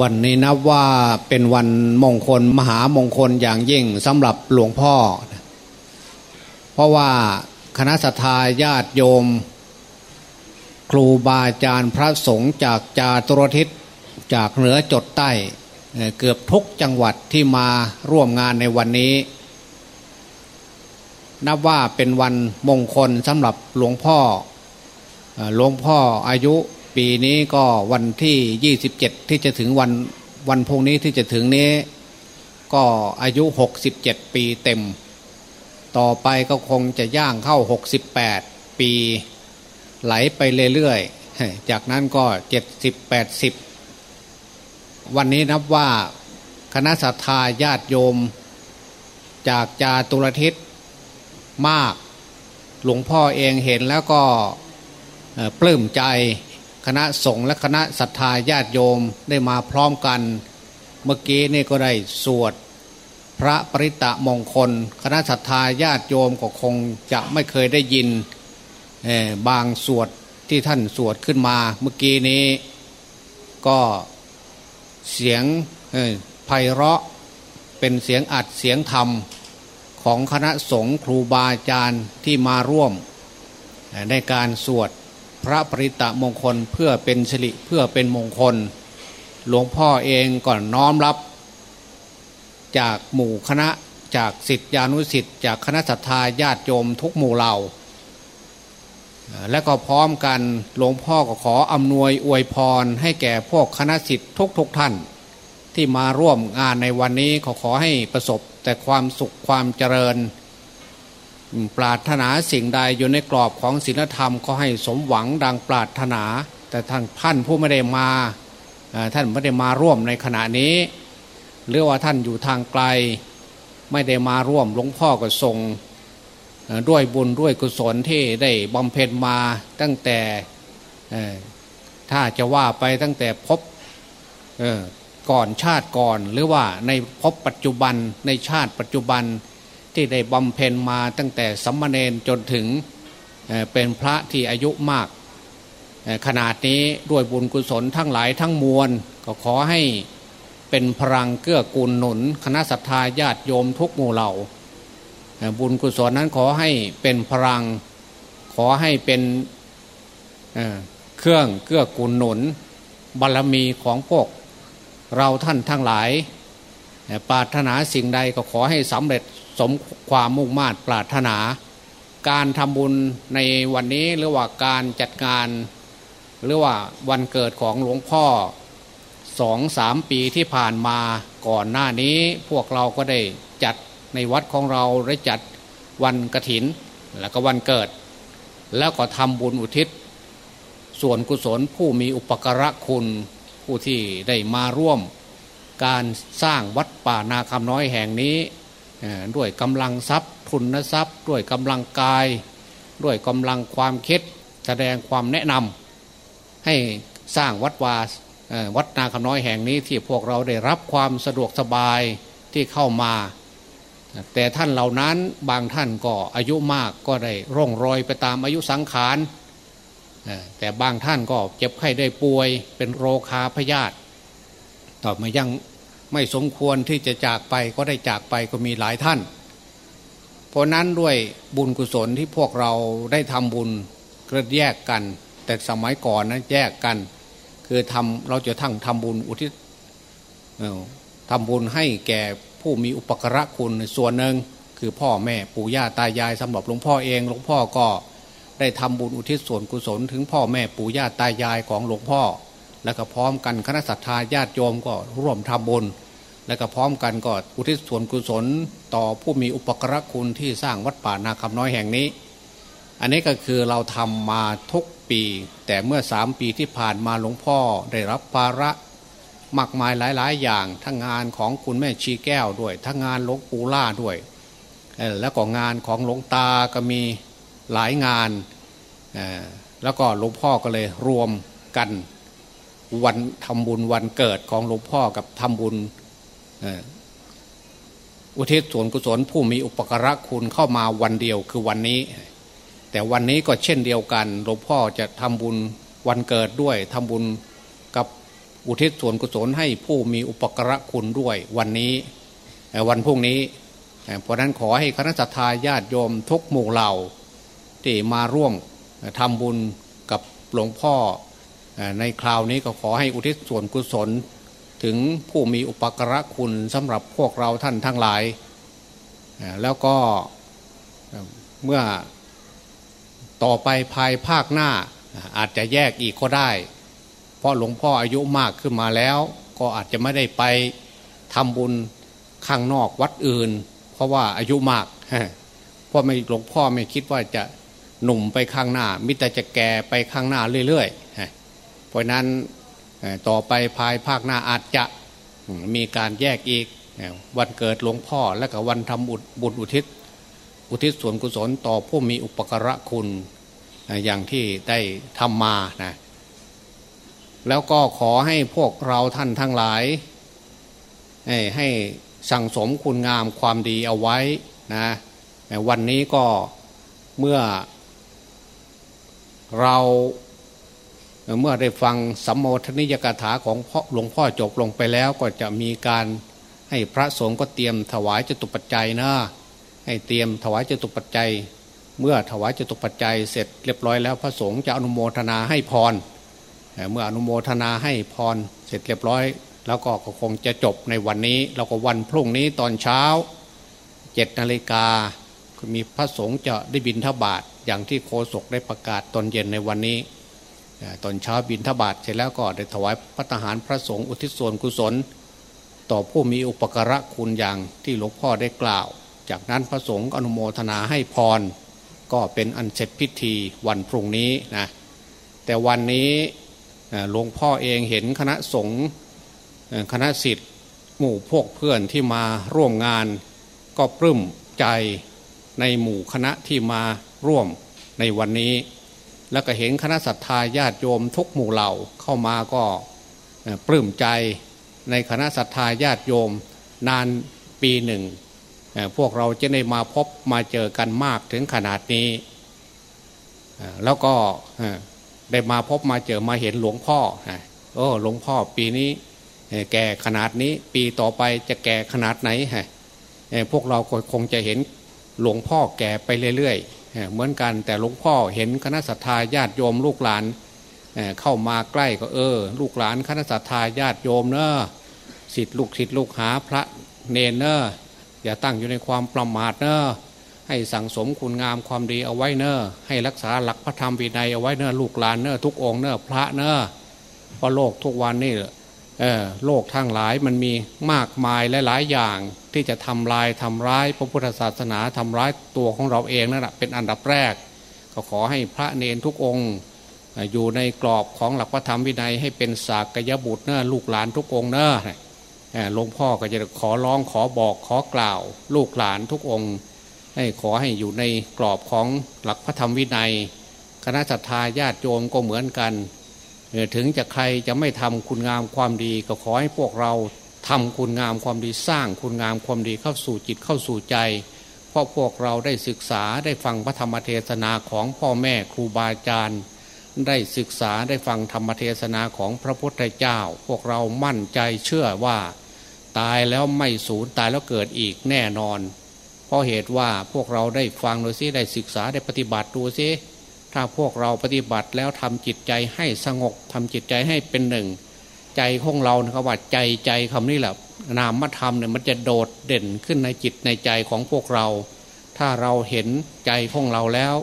วันนี้นับว่าเป็นวันมงคลมหามงคลอย่างยิ่งสำหรับหลวงพ่อ เพราะว่าคณะสัตยาญาติโยม ครูบาอาจารย์พระสงฆ์จากจาตุรทิศจากเหนือจดใต้ เกือบทุกจังหวัดที่มาร่วมงานในวันนี้ นับว่าเป็นวันมงคลสำหรับหลวงพ่อหลวงพ่ออายุ ปีนี้ก็วันที่ 27 ที่จะถึงวันวันพุ่งนี้ที่จะถึงนี้ ก็อายุ 67 ปีเต็ม ต่อไปก็คงจะย่างเข้า 68 ปีไหลไปเรื่อยๆ จากนั้นก็ 70 80 วันนี้นับว่าคณะสัตยาญาติโยม จากจาตุรทิศมาก หลวงพ่อเองเห็นแล้วก็ปลื้มใจ คณะสงฆ์และคณะศรัทธาญาติโยมได้มาพร้อมกัน เมื่อกี้นี่ก็ได้สวด พระปริตะมงคล คณะศรัทธาญาติโยมก็คงจะไม่เคยได้ยินบางสวดที่ท่านสวดขึ้นมา เมื่อกี้นี้ ก็เสียงไพเราะเป็นเสียงอัดเสียงธรรมของคณะสงฆ์ครูบาอาจารย์ที่มาร่วมในการสวด พระปริตะมงคลเพื่อเป็นสิริเพื่อเป็นมงคล หลวงพ่อเองก่อนน้อมรับ จากหมู่คณะจากสิทธิานุสิทธิ์จากคณะสัตยาญาติโยมทุกหมู่เหล่า และก็พร้อมกันหลวงพ่อก็ขออำนวยอวยพรให้แก่พวกคณะสิทธิ์ทุกทุกท่าน ที่มาร่วมงานในวันนี้ขอขอให้ประสบแต่ความสุขความเจริญ ปรารถนาสิ่งใดอยู่ในกรอบของศีลธรรมก็ให้สมหวังดังปรารถนา แต่ท่านท่านผู้ไม่ได้มาท่านไม่ได้มาร่วมในขณะนี้หรือว่าท่านอยู่ทางไกล ไม่ได้มาร่วมหลวงพ่อก็ทรงด้วยบุญด้วยกุศลที่ได้บำเพ็ญมาตั้งแต่ถ้าจะว่าไปตั้งแต่พบก่อนชาติก่อน หรือว่าในพบปัจจุบันในชาติปัจจุบัน ที่ได้บำเพ็ญมาตั้งแต่สัมมาเนนจนถึงเป็นพระที่อายุมาก ขนาดนี้ด้วยบุญกุศลทั้งหลายทั้งมวล ก็ขอให้เป็นพลังเกื้อกูลหนุน คณะศรัทธาญาติโยมทุกหมู่เหล่า บุญกุศลนั้นขอให้เป็นพลังขอให้เป็นเครื่องเกื้อกูลหนุนบารรมีของพวกเราท่านทั้งหลายปรารถนาสิ่งใดก็ขอให้สำเร็จ สมความมุ่งมา่ปรารถนา การทำบุญในวันนี้หรือว่าการจัดงาน หรือว่าวันเกิดของหลวงพ่อสองสามปีที่ผ่านมาก่อนหน้านี้พวกเราก็ได้จัดในวัดของเราได้จัดวันกระถิน แล้วก็วันเกิด แล้วก็ทำบุญอุทิศ ส่วนกุศลผู้มีอุปการะคุณผู้ที่ได้มาร่วม การสร้างวัดป่านาคำน้อยแห่งนี้ ด้วยกำลังทรัพย์ ทุนทรัพย์ ด้วยกำลังกาย ด้วยกำลังความคิด แสดงความแนะนำให้สร้างวัดวาวัดนาคน้อยแห่งนี้ที่พวกเราได้รับความสะดวกสบายที่เข้ามา แต่ท่านเหล่านั้นบางท่านก็อายุมากก็ได้ร่องรอยไปตามอายุสังขารแต่บางท่านก็เจ็บไข้ได้ป่วยเป็นโรคาพยาธิต่อมายัง ไม่สมควรที่จะจากไปก็ได้จากไปก็มีหลายท่าน เพราะนั้นด้วยบุญกุศลที่พวกเราได้ทำบุญก็แยกกัน แต่สมัยก่อนนะแยกกัน คือทำเราจะทั้งทำบุญอุทิศทำบุญให้แก่ผู้มีอุปกระคุณส่วนหนึ่งคือพ่อแม่ปู่ย่าตายายสำหรับหลวงพ่อเองหลวงพ่อก็ได้ทำบุญอุทิศส่วนกุศลถึงพ่อแม่ปู่ย่าตายายของหลวงพ่อ แล้วก็พร้อมกันคณะสัตยาญาติโยมก็ร่วมทำบุญ และก็พร้อมกันก็อุทิศส่วนกุศลต่อผู้มีอุปกรคุณที่สร้างวัดป่านาคำน้อยแห่งนี้ อันนี้ก็คือเราทำมาทุกปี แต่เมื่อสามปีที่ผ่านมาหลวงพ่อได้รับภาระมากมายหลาย ๆ อย่างทั้งงานของคุณแม่ชีแก้วด้วย ทั้งงานหลวงปู่ล่าด้วย แล้วก็งานของหลวงตาก็มีหลายงาน แล้วก็หลวงพ่อก็เลยรวมกันวันทำบุญวันเกิดของหลวงพ่อกับทำบุญ อุทิศส่วนกุศลผู้มีอุปการะคุณเข้ามาวันเดียวคือวันนี้ แต่วันนี้ก็เช่นเดียวกันหลวงพ่อจะทำบุญวันเกิดด้วยทำบุญกับอุทิศส่วนกุศลให้ผู้มีอุปกระคุณด้วยวันนี้วันพรุ่งนี้ เพราะนั้นขอให้คณะสัตยาญาติโยมทุกหมู่เหล่าที่มาร่วมทำบุญกับหลวงพ่อในคราวนี้ก็ขอให้อุทิศส่วนกุศล ถึงผู้มีอุปกระคุณสำหรับพวกเราท่านทั้งหลาย แล้วก็เมื่อต่อไปภายภาคหน้าอาจจะแยกอีกก็ได้ เพราะหลวงพ่ออายุมากขึ้นมาแล้ว ก็อาจจะไม่ได้ไปทำบุญข้างนอกวัดอื่น เพราะว่าอายุมากเพราะไม่หลวงพ่อไม่คิดว่าจะหนุ่มไปข้างหน้า มิแต่จะแก่ไปข้างหน้าเรื่อยๆเพราะนั้น ต่อไปภายภาคหน้าอาจจะมีการแยกอีกวันเกิดหลวงพ่อและก็วันทำบุญอุทิศ อุทิศส่วนกุศลต่อผู้มีอุปกระคุณอย่างที่ได้ทำมานะแล้วก็ขอให้พวกเราท่านทั้งหลาย ให้สั่งสมคุณงามความดีเอาไว้นะวันนี้ก็เมื่อเรา เมื่อได้ฟังสัมโมทนิยกถาของหลวงพ่อจบลงไปแล้วก็จะมีการให้พระสงฆ์ก็เตรียมถวายจตุปัจจัยนะให้เตรียมถวายจตุปัจจัย เมื่อถวายจตุปัจจัยเสร็จเรียบร้อยแล้วพระสงฆ์จะอนุโมทนาให้พรเมื่ออนุโมทนาให้พรเสร็จเรียบร้อย แล้วก็คงจะจบในวันนี้แล้วก็วันพรุ่งนี้ตอนเช้าเจ็ดนาฬิกามีพระสงฆ์จะได้บินทบาทอย่างที่โคศกได้ประกาศตอนเย็นในวันนี้ ตอนเช้าบินทบาทเสร็จแล้วก็ได้ถวายพระทหารพระสงฆ์อุทิศส่วนกุศล ต่อผู้มีอุปการะคุณอย่างที่หลวงพ่อได้กล่าว จากนั้นพระสงฆ์อนุโมทนาให้พร ก็เป็นอันเสร็จพิธีวันพรุ่งนี้นะแต่วันนี้หลวงพ่อเองเห็นคณะสงฆ์คณะสิทธิ์หมู่พวกเพื่อนที่มาร่วมงาน ก็ปลื้มใจในหมู่คณะที่มาร่วมในวันนี้ แล้วก็เห็นคณะศรัทธาญาติโยมทุกหมู่เหล่าเข้ามาก็ปลื้มใจในคณะศรัทธาญาติโยมนานปีหนึ่ง พวกเราจะได้มาพบมาเจอกันมากถึงขนาดนี้ แล้วก็ได้มาพบมาเจอมาเห็นหลวงพ่อโอ้หลวงพ่อปีนี้แก่ขนาดนี้ปีต่อไปจะแก่ขนาดไหนพวกเราคงจะเห็นหลวงพ่อแก่ไปเรื่อยๆ เหมือนกันแต่หลวงพ่อเห็นคณะสัตยาญาติโยมลูกหลานเข้ามาใกล้ก็เออ ลูกหลานคณะสัตยาญาติโยมเนอะสิทธิลูกศิษย์ลูกหาพระเนนเนอะอย่าตั้งอยู่ในความประมาทเนอะให้สั่งสมคุณงามความดีเอาไว้เนอะให้รักษาหลักพระธรรมวินัยเอาไว้เนอะลูกหลานเนอะทุกองเนอะพระเนอะเพราะโลกทุกวันนี่ โลกทั้งหลายมันมีมากมายหลายอย่างที่จะทำลายทำร้ายพระพุทธศาสนาทำร้ายตัวของเราเองนั่นแหะเป็นอันดับแรก ก็ขอให้พระเนนทุกองค์อยู่ในกรอบของหลักพระธรรมวินัยให้เป็นสากยบุตรเนอะลูกหลานทุกองค์เนอะหลวงพ่อก็จะขอร้องขอบอกขอกล่าว ลูกหลานทุกองค์ ให้ขอให้อยู่ในกรอบของหลักพระธรรมวินัย คณะสัตยาญาติโยมก็เหมือนกัน ถึงจะใครจะไม่ทำคุณงามความดี ก็ขอให้พวกเราทำคุณงามความดีสร้างคุณงามความดีเข้าสู่จิตเข้าสู่ใจ เพราะพวกเราได้ศึกษาได้ฟังพระธรรมเทศนาของพ่อแม่ครูบาอาจารย์ ได้ศึกษาได้ฟังธรรมเทศนาของพระพุทธเจ้า พวกเรามั่นใจเชื่อว่า ตายแล้วไม่สูญตายแล้วเกิดอีกแน่นอน เพราะเหตุว่าพวกเราได้ฟังดูซิได้ศึกษาได้ปฏิบัติดูซิ ถ้าพวกเราปฏิบัติแล้วทำจิตใจให้สงบทำจิตใจให้เป็นหนึ่ง ใจของเรานะครับว่าใจใจคำนี้แหละนามธรรมเนี่ยมันจะโดดเด่นขึ้นในจิตในใจของพวกเรา ถ้าเราเห็นใจของเราแล้ว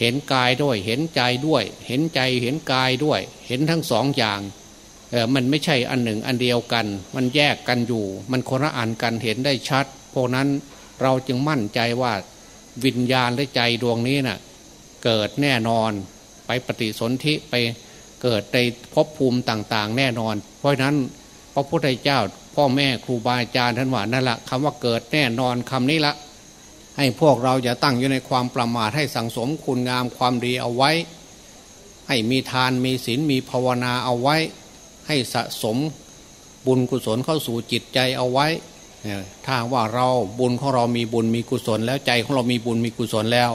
เห็นกายด้วย เห็นใจด้วย เห็นใจเห็นกายด้วย เห็นทั้งสองอย่างเออมันไม่ใช่อันหนึ่งอันเดียวกัน มันแยกกันอยู่ มันคนละอันกันเห็นได้ชัด เพราะนั้นเราจึงมั่นใจว่าวิญญาณและใจดวงนี้นะ่ะ เกิดแน่นอน ไปปฏิสนธิไปเกิดในภพภูมิต่างๆ แน่นอน เพราะนั้นพระพุทธเจ้า พ่อแม่ครูบาอาจารย์ท่านว่านั่นแหละคำว่าเกิดแน่นอนคำนี้ละ ให้พวกเราอย่าตั้งอยู่ในความประมาทให้สังสมคุณงามความดีเอาไว้ ให้มีทานมีศีลมีภาวนาเอาไว้ ให้สะสมบุญกุศลเข้าสู่จิตใจเอาไว้ถ้าว่าเราบุญของเรามีบุญมีกุศลแล้วใจของเรามีบุญมีกุศลแล้ว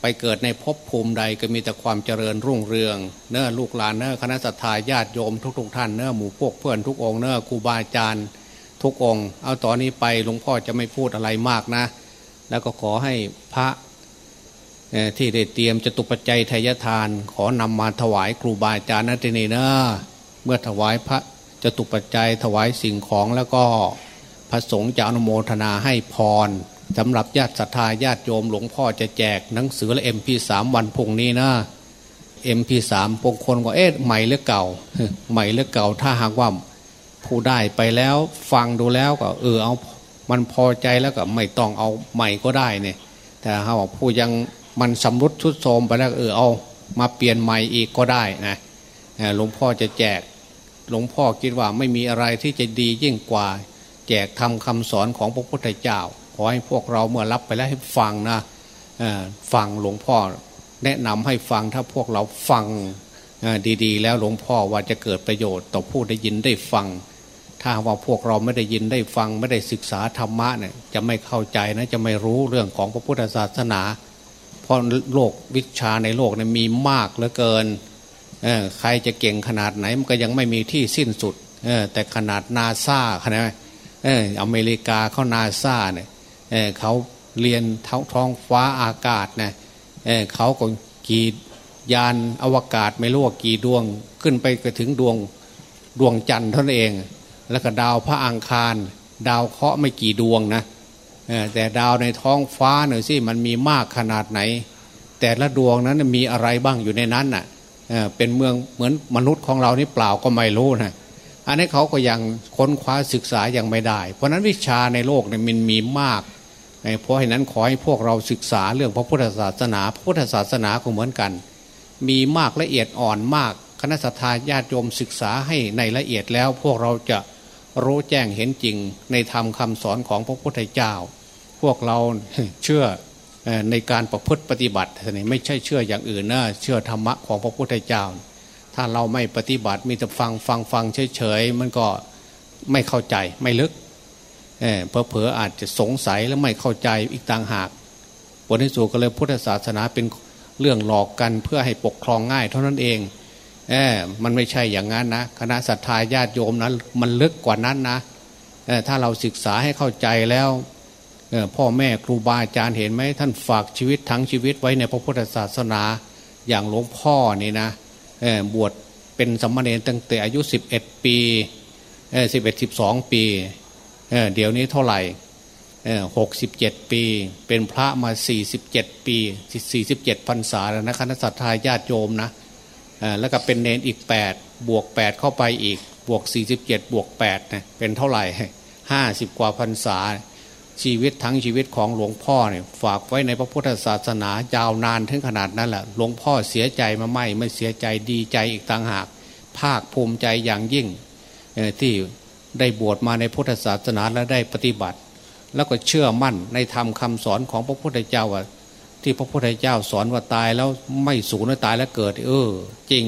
ไปเกิดในภพภูมิใดก็มีแต่ความเจริญรุ่งเรือง เนื้อลูกหลานเนื้อคณะสัตยาญาติโยมทุกๆทท่านเนื้อหมู่พวกเพื่อนทุกองเนื้อครูบาอาจารย์ทุกองเอาตอนนี้ไปหลวงพ่อจะไม่พูดอะไรมากนะ แล้วก็ขอให้พระที่ได้เตรียมจตุปัจจัยทายทาน ขอนำมาถวายครูบาอาจารย์นัตินีเนอะเมื่อถวายพระจตุปัจจัยถวายสิ่งของแล้วก็พระสงฆ์จะอนุโมทนาให้พร สำหรับญาติศรัทธาญาติโยมหลวงพ่อจะแจกหนังสือและเอ็มพีสามวันพุ่งนี้นะเอ็มพีสามพงคนก็เอ๊ะใหม่หรือเก่า ใหม่หรือเก่า ถ้าหากว่าผู้ได้ไปแล้วฟังดูแล้วก็ เออเอามันพอใจแล้วก็ไม่ต้องเอาใหม่ก็ได้เนี่ย แต่ถ้าว่าผู้ยังมันสำรุดชุดโทมไปแล้วเออเอา มาเปลี่ยนใหม่อีกก็ได้นะหลวงพ่อจะแจก หลวงพ่อคิดว่าไม่มีอะไรที่จะดียิ่งกว่า แจกทำคำสอนของพระพุทธเจ้า อให้พวกเราเมื่อรับไปแล้วให้ฟังนะฟังหลวงพ่อแนะนำให้ฟังถ้าพวกเราฟังดีๆ แล้วหลวงพ่อว่าจะเกิดประโยชน์ต่อผู้ได้ยินได้ฟัง ถ้าว่าพวกเราไม่ได้ยินได้ฟังไม่ได้ศึกษาธรรมะเนี่ยจะไม่เข้าใจนะจะไม่รู้เรื่องของพระพุทธศาสนา เพราะโลกวิชาในโลกเนี่ยมีมากเหลือเกินใครจะเก่งขนาดไหนมันก็ยังไม่มีที่สิ้นสุดแต่ขนาดนาซาขนาดอเมริกาเขานาซาเนี่ย เเขาเรียนท้องฟ้าอากาศนะเเขาก็กี่ยานอวกาศไม่รู้ว่ากี่ดวงขึ้นไปก็ถึงดวงดวงจันทร์ท่านเอง แล้วก็ดาวพระอังคาร ดาวเคราะห์ไม่กี่ดวงนะแต่ดาวในท้องฟ้าหน่อยสิมันมีมากขนาดไหน แต่ละดวงนั้นมีอะไรบ้างอยู่ในนั้นน่ะเป็นเมืองเหมือนมนุษย์ของเรานี่เปล่าก็ไม่รู้นะอันนี้เขาก็ยังค้นคว้าศึกษายังไม่ได้ เพราะนั้นวิชาในโลกเนี่ยมันมีมาก เพราะฉะนั้นขอให้พวกเราศึกษาเรื่องพระพุทธศาสนา พระพุทธศาสนาก็เหมือนกัน มีมากละเอียดอ่อนมาก คณะสัตยาญาติโยมศึกษาให้ในละเอียดแล้ว พวกเราจะรู้แจ้งเห็นจริงในธรรมคาสอนของพระพุทธเจ้า พวกเราเชื่อในการประพฤติปฏิบัตินี่ไม่ใช่เชื่ออย่างอื่นนะเชื่อธรรมะของพระพุทธเจ้า ถ้าเราไม่ปฏิบัติมีแต่ฟังฟังฟังเฉยๆมันก็ไม่เข้าใจไม่ลึก เพอเพออาจจะสงสัยและไม่เข้าใจอีกต่างหากบนที่สุดก็เลยพุทธศาสนาเป็นเรื่องหลอกกันเพื่อให้ปกครองง่ายเท่านั้นเองเออมันไม่ใช่อย่างนั้นนะคณะศรัทธาญาติโยมนั้นมันลึกกว่านั้นนะถ้าเราศึกษาให้เข้าใจแล้วพ่อแม่ครูบาอาจารย์เห็นไหมท่านฝากชีวิตทั้งชีวิตไว้ในพระพุทธศาสนาอย่างหลวงพ่อนี่นะบวชเป็นสมณเณรตั้งแต่อายุ 11 ปีสิบเอ็ดสิบสองปี เดี๋ยวนี้เท่าไหร่หกสิบเจ็ดปี เป็นพระมาสี่สิบเจ็ดปีสี่สิบเจ็ดพรรษาแล้วนะคณะสัตยาญาติโยมนะแล้วก็เป็นเนนอีกแปดบวกแปดเข้าไปอีกบวกสี่สิบเจ็ดบวกแปดนะเป็นเท่าไหร่ห้าสิบกว่าพรรษา ชีวิตทั้งชีวิตของหลวงพ่อเนี่ยฝากไว้ในพระพุทธศาสนายาวนานถึงขนาดนั้นแหละหลวงพ่อเสียใจมาไม่ไม่เสียใจดีใจอีกต่างหาก ภาคภูมิใจอย่างยิ่งที่ ได้บวชมาในพุทธศาสนาและได้ปฏิบัติ แล้วก็เชื่อมั่นในธรรมคาสอนของพระพุทธเจ้าว่าที่พระพุทธเจ้าสอนว่าตายแล้วไม่สูญตายแล้วเกิด เออ จริง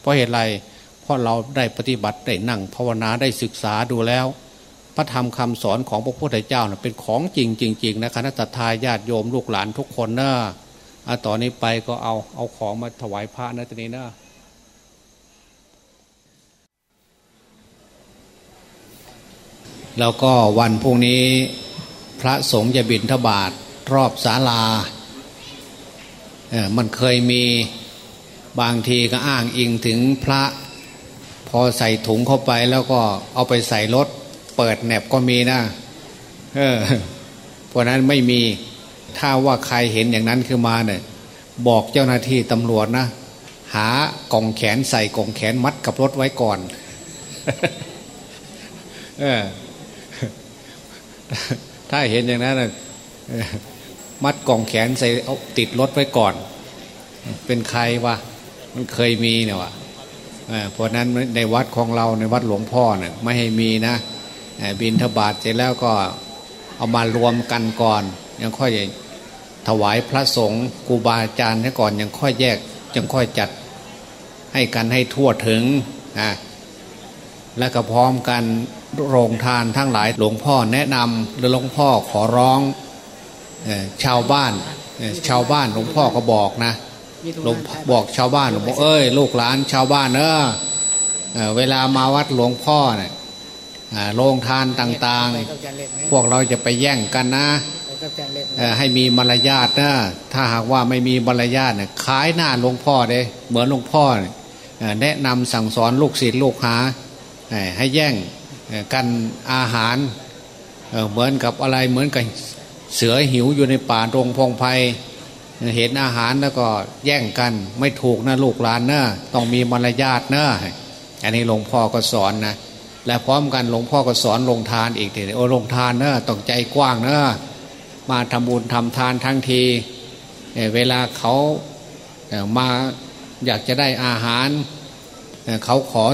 เพราะเหตุไรเพราะเราได้ปฏิบัติได้นั่งภาวนาได้ศึกษาดูแล้ว พระธรรมคำสอนของพระพุทธเจ้าเป็นของจริงจริงๆนะคณะทาญาติโยมลูกหลานทุกคนนะต่อนนี้ไปก็เอาเอาของมาถวายพระนะตอนนี้นะ แล้วก็วันพรุ่งนี้พระสงฆ์จะบินทบาทรอบศาลาเออมันเคยมีบางทีก็อ้างอิงถึงพระ พอใส่ถุงเข้าไปแล้วก็เอาไปใส่รถ เปิดแหนบก็มีนะเออเพราะนั้นไม่มีถ้าว่าใครเห็นอย่างนั้นคือมาเนี่ยบอกเจ้าหน้าที่ตำรวจนะ หากล่องแขนใส่กล่องแขนมัดกับรถไว้ก่อน เออ ถ้าเห็นอย่างนั้นมัดกล่องแขนใส่เอาติดรถไว้ก่อน เป็นใครวะมันเคยมีเนี่ยวะเพราะนั้นในวัดของเราในวัดหลวงพ่อเนี่ยไม่ให้มีนะบินทบาทเสร็จแล้วก็เอามารวมกันก่อน ยังค่อยถวายพระสงฆ์กูบาอาจารย์ให้ก่อนยังค่อยแยกยังค่อยจัดให้กันให้ทั่วถึงนะและก็พร้อมกัน โรงทานทั้งหลายหลวงพ่อแนะนำหรือหลวงพ่อขอร้องชาวบ้านชาวบ้านหลวงพ่อก็บอกนะหลวงบอกชาวบ้านหลวงพ่อเอ้ยลูกหลานชาวบ้านเออเวลามาวัดหลวงพ่อเนี่ยโรงทานต่างๆ พวกเราจะไปแย่งกันนะให้มีมารยาทนะถ้าหากว่าไม่มีมารยาทเนี่ยขายหน้าหลวงพ่อเลยเหมือนหลวงพ่อแนะนำสั่งสอนลูกศิษย์ลูกหาให้แย่ง กันอาหารเหมือนกับอะไรเหมือนกับเสือหิวอยู่ในป่าตรงพงไพเห็นอาหารแล้วก็แย่งกันไม่ถูกนะลูกหลานเนะต้องมีมารยาทเนะอันนี้หลวงพ่อก็สอนนะและพร้อมกันหลวงพ่อก็สอนลงทานอีกทีโอ้ลงทานเนะต้องใจกว้างเนะมาทำบุญทำทานทั้งทีเวลาเขามาอยากจะได้อาหารเขาขอ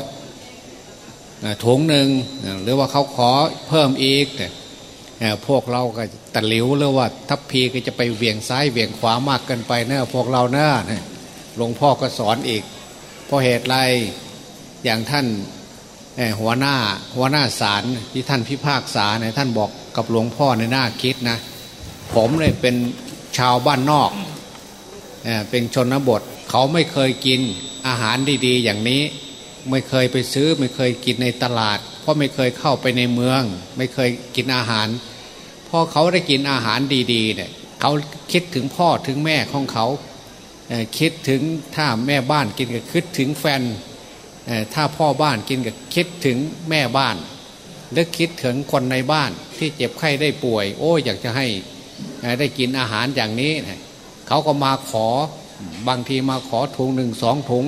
ถุงหนึ่งหรือว่าเขาขอเพิ่มอีกพวกเราก็ตะหลิวหรือว่าทัพพีก็จะไปเวียงซ้ายเวียงขวามากเกินไปเนะพวกเราเนะหลวงพ่อก็สอนอีก เพราะเหตุไรอย่างท่านหัวหน้าหัวหน้าศาลที่ท่านพิพากษาเนี่ยท่านบอกกับหลวงพ่อในหน้าคิดนะ ผมเลยเป็นชาวบ้านนอกเป็นชนบทเขาไม่เคยกินอาหารดี ๆ อย่างนี้ ไม่เคยไปซื้อไม่เคยกินในตลาด เพราะไม่เคยเข้าไปในเมือง ไม่เคยกินอาหารพอเขาได้กินอาหารดีๆเนี่ยเขาคิดถึงพ่อถึงแม่ของเขาคิดถึงถ้าแม่บ้านกินก็คิดถึงแฟนถ้าพ่อบ้านกินก็คิดถึงแม่บ้านหรือคิดถึงคนในบ้านที่เจ็บไข้ได้ป่วย โอ้อยากจะให้ได้กินอาหารอย่างนี้ เขาก็มาขอบางทีมาขอถุงหนึ่งสองถุง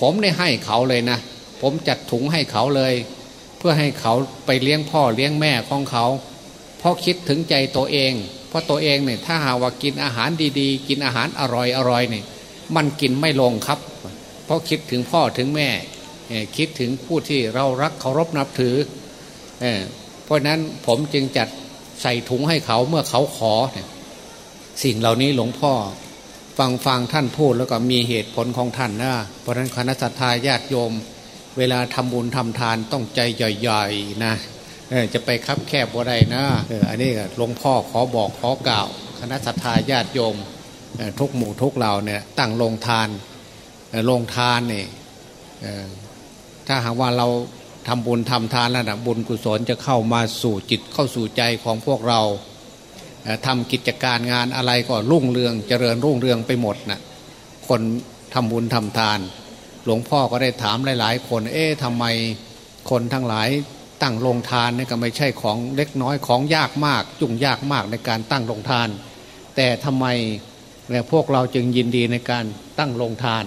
ผมได้ให้เขาเลยนะ ผมจัดถุงให้เขาเลย เพื่อให้เขาไปเลี้ยงพ่อเลี้ยงแม่ของเขา เพราะคิดถึงใจตัวเอง เพราะตัวเองเนี่ยถ้าหาว่ากินอาหารดีๆ กินอาหารอร่อยอร่อยเนี่ยมันกินไม่ลงครับ เพราะคิดถึงพ่อถึงแม่คิดถึงผู้ที่เรารักเคารพนับถือเพราะนั้นผมจึงจัดใส่ถุงให้เขาเมื่อเขาขอ สิ่งเหล่านี้หลวงพ่อ ฟังฟังท่านพูดแล้วก็มีเหตุผลของท่านนะเพราะนั้นคณะสัตยาญาติโยม เวลาทำบุญทำทานต้องใจใหญ่ๆนะจะไปคับแคบบ่ได้นะอันนี้หลวงพ่อขอบอกขอกล่าว คณะสัตยาญาติโยมทุกหมู่ทุกเหล่าเนี่ยตั้งลงทานลงทานนี่ถ้าหากว่าเราทำบุญทำทานแล้วนะบุญกุศลจะเข้ามาสู่จิตเข้าสู่ใจของพวกเรา ทำกิจการงานอะไรก็รุ่งเรืองเจริญรุ่งเรืองไปหมดนะคนทำบุญทำทาน หลวงพ่อก็ได้ถามหลาย ๆ คน เอ๊ะทำไมคนทั้งหลายตั้งโรงทานนี่ก็ไม่ใช่ของเล็กน้อยของยากมาก จุ่งยากมากในการตั้งโรงทาน แต่ทำไมเนี่ยพวกเราจึงยินดีในการตั้งโรงทาน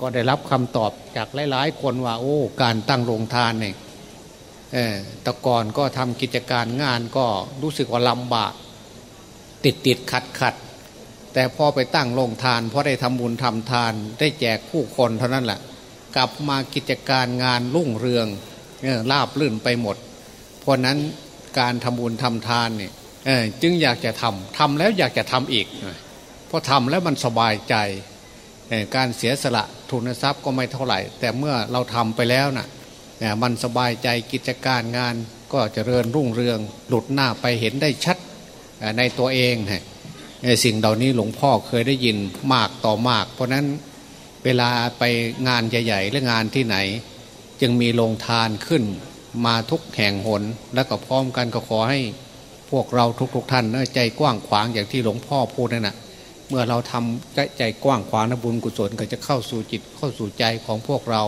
ก็ได้รับคำตอบจากหลาย ๆ คนว่าโอ้การตั้งโรงทานเนี่ย แต่ก่อนก็ทำกิจการงานก็รู้สึกว่าลำบาก ติดติดขัดขัดแต่พอไปตั้งโรงทานพอได้ทำบุญทำทานได้แจกผู้คนเท่านั้นแหละกลับมากิจการงานรุ่งเรืองลาบลื่นไปหมด เพราะนั้นการทำบุญทำทานเนี่ยจึงอยากจะทำทำแล้วอยากจะทำอีก เพราะทำแล้วมันสบายใจการเสียสละทุนทรัพย์ก็ไม่เท่าไหร่ แต่เมื่อเราทำไปแล้วนะ่ะ มันสบายใจกิจการงานก็จเจริญรุ่งเรืองหลุดหน้าไปเห็นได้ชัดในตัวเองสิ่งเหล่านี้หลวงพ่อเคยได้ยินมากต่อมาก เพราะนั้นเวลาไปงานใหญ่ๆและงานที่ไหน จึงมีโรงทานขึ้นมาทุกแห่งหน แล้วก็พร้อมกันก็ขอให้พวกเราทุกๆทท่านใจกว้างขวางอย่างที่หลวงพ่อพูดนั่นแหะเมื่อเราทำใจกว้างขวางนะบุญกุศลก็จะเข้าสู่จิตเข้าสู่ใจของพวกเรา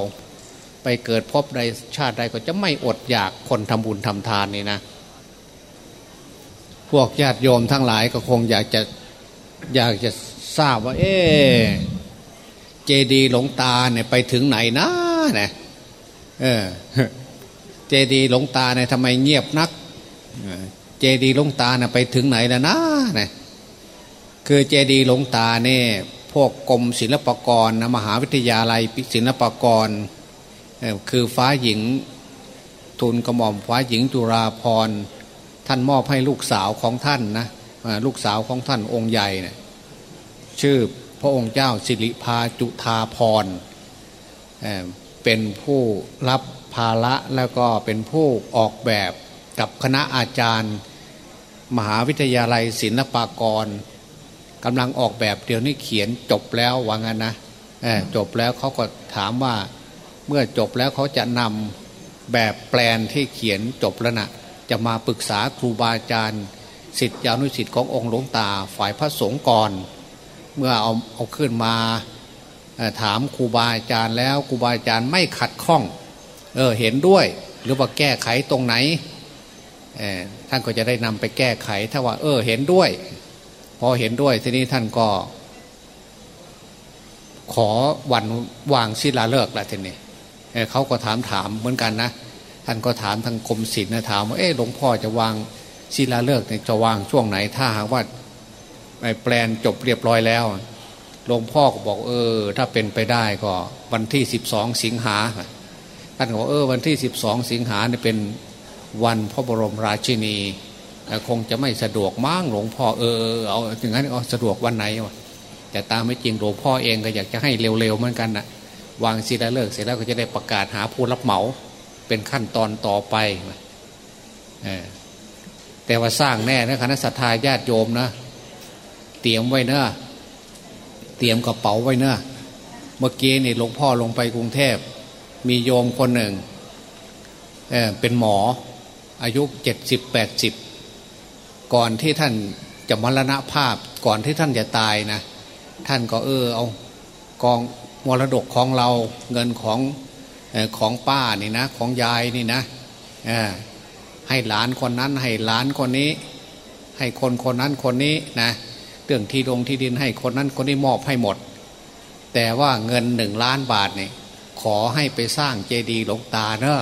ไปเกิดพบใดชาติใดก็จะไม่อดอยากคนทำบุญทำทานนี่นะ พวกญาติโยมทั้งหลายก็คงอยากจะอยากจะทราบว่า เอ๊เจดีหลงตาเนี่ยไปถึงไหนนะเนี่ยเออเจดีหลงตาเนี่ยทำไมเงียบนักเจดีหลงตาเนี่ยไปถึงไหนแล้วนะเนี่ยคือเจดีหลงตาเนี่ยพวกกรมศิลปากรนะมหาวิทยาลัยศิลปากร คือฟ้าหญิงทูลกระหม่อมฟ้าหญิงจุราพรท่านมอบให้ลูกสาวของท่านนะลูกสาวของท่านองค์ใหญ่เนะี่ยชื่อพระองค์เจ้าสิริพาจุธาพรเป็นผู้รับภาระแล้วก็เป็นผู้ออกแบบกับคณะอาจารย์ มหาวิทยาลัยศิลปากรกำลังออกแบบเดี๋ยวนี้เขียนจบแล้วว่างั้นนะจบแล้วเขาก็ถามว่า เมื่อจบแล้วเขาจะนำแบบแปลนที่เขียนจบแล้วนะจะมาปรึกษาครูบาอาจารย์สิทธิอนุสิทธิ์ขององค์หลวงตาฝ่ายพระสงฆ์ก่อน เมื่อเอาเอาขึ้นมาถามครูบาอาจารย์แล้วครูบาอาจารย์ไม่ขัดข้องเออเห็นด้วย หรือว่าแก้ไขตรงไหนท่านก็จะได้นำไปแก้ไข ถ้าว่า เออ เห็นด้วย พอเห็นด้วยทีนี้ท่านก็ ขอวันวางศิลาฤกษ์ละทีนี้ เขาก็ถามถามเหมือนกันนะท่านก็ถามทางกรมศิลป์นะถามว่าเออหลวงพ่อจะวางศิลาฤกษ์จะวางช่วงไหนถ้าหากว่าแปลนจบเรียบร้อยแล้วหลวงพ่อก็บอกเออ ถ้าเป็นไปได้ก็วันที่สิบสองสิงหาท่านบอกเออวันที่สิบสองสิงหาเนี่ยเป็นวันพระบรมราชินีคงจะไม่สะดวกมั้งหลวงพ่อเออเอาถึงนั้นเอาสะดวกวันไหนวะแต่ตามไม่จริงหลวงพ่อเองก็อยากจะให้เร็วๆเหมือนกันนะ วางศิลาฤกษ์เสร็จแล้วก็จะได้ประกาศหาผู้รับเหมาเป็นขั้นตอนต่อไปแต่ว่าสร้างแน่นะคณะสัตยาญาติโยมนะ เตรียมไว้เนอะเตรียมกระเป๋าไว้เนอะเมื่อกี้นี่หลวงพ่อลงไปกรุงเทพ มีโยมคนหนึ่งเเป็นหมอ อายุเจ็ดสิบแปดสิบก่อนที่ท่านจะมรณภาพ ก่อนที่ท่านจะตายนะ ท่านก็เออเอากอง มรดกของเราเงินของของป้านี่นะ ของยายนี่นะให้หลานคนนั้น ให้หลานคนนี้ ให้คนคนนั้นคนนี้นะเรื่องที่ดงที่ดินให้คนนั้นคนนี้มอบให้หมด แต่ว่าเงินหนึ่งล้านบาทนี่ขอให้ไปสร้างเจดีย์หลวงตาเนอะ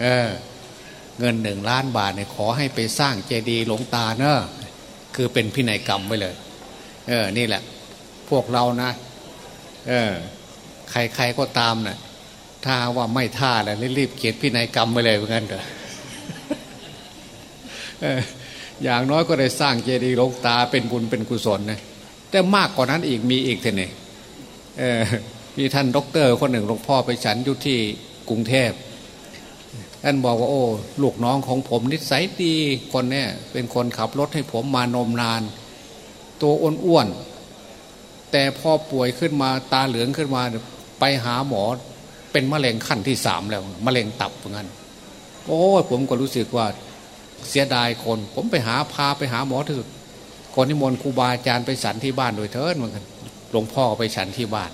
เออเงินหนึ่งล้านบาทเนี่ยขอให้ไปสร้างเจดีย์หลวงตาเนอะคือเป็นพินัยกรรมไว้เลย เออนี่แหละ พวกเรานะ เออใครๆก็ตามนะ่ะถ้าว่าไม่ท่าแล้วรีบเขียนพินัยกรรมไปเลยเหมือนกันเถอะอย่างน้อยก็ได้สร้างเจดีย์หลวงตาเป็นบุญเป็นกุศลนะแต่มากกว่านั้นอีกมีอีกเท่านี่มีท่านด็อกเตอร์คนหนึ่งหลวงพ่อไปฉันอยู่ที่กรุงเทพท่านบอกว่าโอ้ลูกน้องของผมนิสัยดีคนเนี้ยเป็นคนขับรถให้ผมมานมนาน ตัวอ้วนๆ แต่พอป่วยขึ้นมาตาเหลืองขึ้นมาไปหาหมอเป็นมะเร็งขั้นที่สามแล้วมะเร็งตับเหมือนกันโอ้ผมก็รู้สึกว่าเสียดายคน ผมไปหาพาไปหาหมอที่สุดคนนิมนต์ครูบาอาจารย์ไปฉันที่บ้านโดยเทินเหมือนกันหลวงพ่อไปฉันที่บ้าน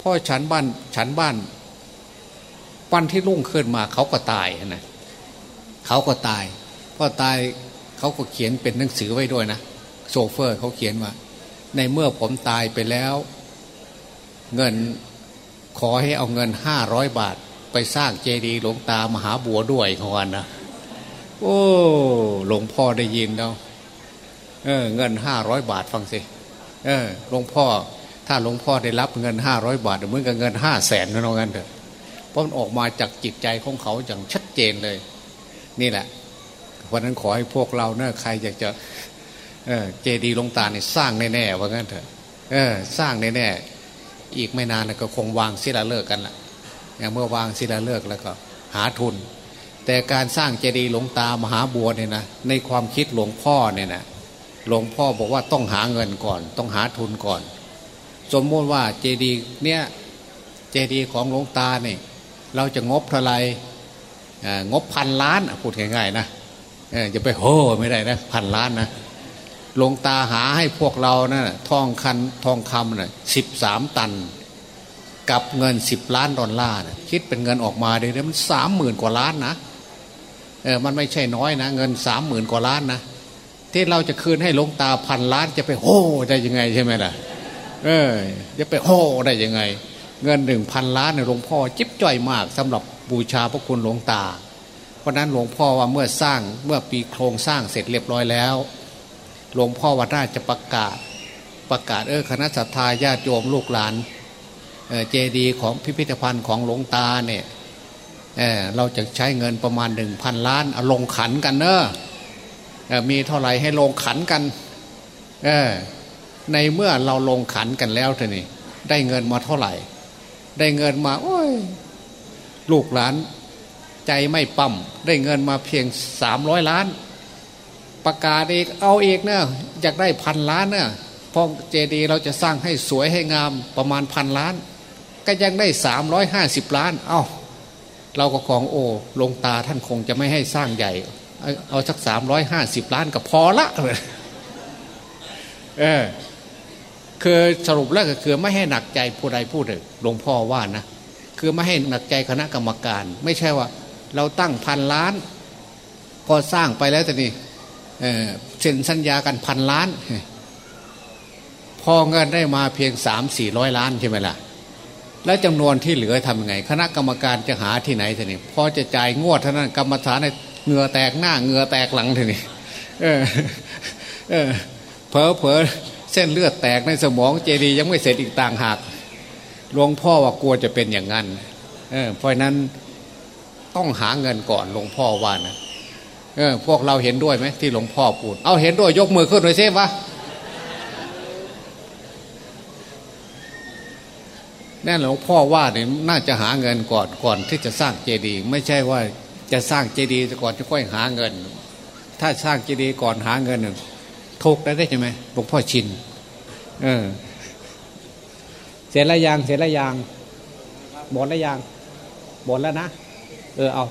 พ่อฉันบ้านฉันบ้านวันที่รุ่งขึ้นมาเขาก็ตายนะเขาก็ตายพอตายเขาก็เขียนเป็นหนังสือไว้ด้วยนะโซเฟอร์เขาเขียนว่า ในเมื่อผมตายไปแล้ว เงินขอให้เอาเงินห้าร้อยบาท ไปสร้างเจดีย์หลวงตามหาบัวด้วยขาวันนะโอ้หลวงพ่อได้ยินแล้วเออ เงินห้าร้อยบาทฟังสิเออหลวงพ่อ ถ้าหลวงพ่อได้รับเงินห้าร้อยบาทเหมือนกับเงินห้าแสนนั่นเองเถอะเพราะมันออกมาจากจิตใจของเขาอย่างชัดเจนเลย นี่แหละเพราะนั้นขอให้พวกเราเนะใครอยากจะ เออเจดีย์ลงตาเนี่ยสร้างแน่ๆว่างั้นเถอะเออสร้างแน่ๆอีกไม่นานก็คงวางศิลาฤกษ์กันละอย่างเมื่อวางศิลาฤกษ์แล้วก็หาทุน แต่การสร้างเจดีย์หลวงตามหาบัวเนี่ยนะในความคิดหลวงพ่อเนี่ยนะหลวงพ่อบอกว่าต้องหาเงินก่อน ต้องหาทุนก่อน สมมติว่าเจดีย์เนี่ยเจดีย์ของหลวงตาเนี่ยเราจะงบเท่าไรงบพันล้านพูดง่ายๆนะจะไปโหไม่ได้นะพันล้านนะ หลวงตาหาให้พวกเรานะ่ะทองคันทองคำนะ่ะสิบสามตัน กับเงินสิบล้านดอลลาร์นะคิดเป็นเงินออกมาเดี๋ยวมันสามหมื่นกว่าล้านนะเออมันไม่ใช่น้อยนะ เงินสามหมื่นกว่าล้านนะที่เราจะคืนให้หลวงตาพันล้านจะไปโห่ได้ยังไงใช่ไหมล่ะ เออจะไปโห่ได้ยังไง เงินหนึ่งพันล้านเนี่ยหลวงพ่อจิ๊บจ่อยมากสำหรับบูชาพระคุณหลวงตา เพราะนั้นหลวงพ่อว่าเมื่อสร้างเมื่อปีโครงสร้างเสร็จเรียบร้อยแล้ว หลวงพ่อว่าน่าจะประกาศประกาศเออคณะสัตยาญาติโยมลูกหลานเจดีของพิพิธภัณฑ์ของหลวงตาเนี่ยเเราจะใช้เงินประมาณหนึ่งพันล้านาลงขันกันเนอะมีเท่าไหร่ให้ลงขันกันในเมื่อเราลงขันกันแล้วเท่านี้ได้เงินมาเท่าไหร่ ได้เงินมาโอ้ยลูกหลานใจไม่ปั๊มได้เงินมาเพียงสามร้อยล้าน ประกาศเอกเอาเอกเนะอยากได้พันล้านเนะพอเจดีเราจะสร้างให้สวยให้งามประมาณพันล้าน ก็ยังได้สามร้อยห้าสิบล้าน เอา้าเราก็ของโอ้ลงตาท่านคงจะไม่ให้สร้างใหญ่ เอาเอาสักสามร้อยห้าสิบล้านก็พอละเออคือสรุปแล้วก็คือไม่ให้หนักใจผู้ใดผู้หนึ่งหลวงพ่อว่านะคือไม่ให้หนักใจคณะกรรมการ ไม่ใช่ว่า เราตั้งพันล้าน พอสร้างไปแล้วแต่นี่ เซ็นสัญญากันพันล้าน พอเงินได้มาเพียงสามสี่ร้อยล้านใช่ไหมล่ะ แล้วจำนวนที่เหลือทำยังไง คณะกรรมการจะหาที่ไหนทีนี้พอจะจ่ายงวดเท่านั้นกรรมฐานเงือแตกหน้าเงือแตกหลังทีนี้เออเออเผลอเผลอเส้นเลือดแตกในสมองเจดียังไม่เสร็จอีกต่างหากหลวงพ่อว่ากลัวจะเป็นอย่างนั้นเออเพราะนั้นต้องหาเงินก่อนหลวงพ่อว่านะ เออพวกเราเห็นด้วยไหมที่หลวงพ่อพูด เอาเห็นด้วยยกมือขึ้นหน่อยซิวะแน่หลวงพ่อว่าเนี่ยน่าจะหาเงินก่อนก่อนที่จะสร้างเจดีย์ไม่ใช่ว่าจะสร้างเจดีย์ก่อนจะค่อยหาเงิน ถ้าสร้างเจดีย์ก่อนหาเงินหนึ่งทุกได้ได้ใช่ไหมหลวงพ่อชิน เออ เสร็จแล้วยังเสร็จแล้วยังบนแล้วยังบนแล้วนะ เออเอา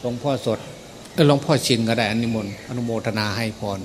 หลวงพ่อสด หลวงพ่อชินก็ได้อนุโมทอนุโมทนาให้พร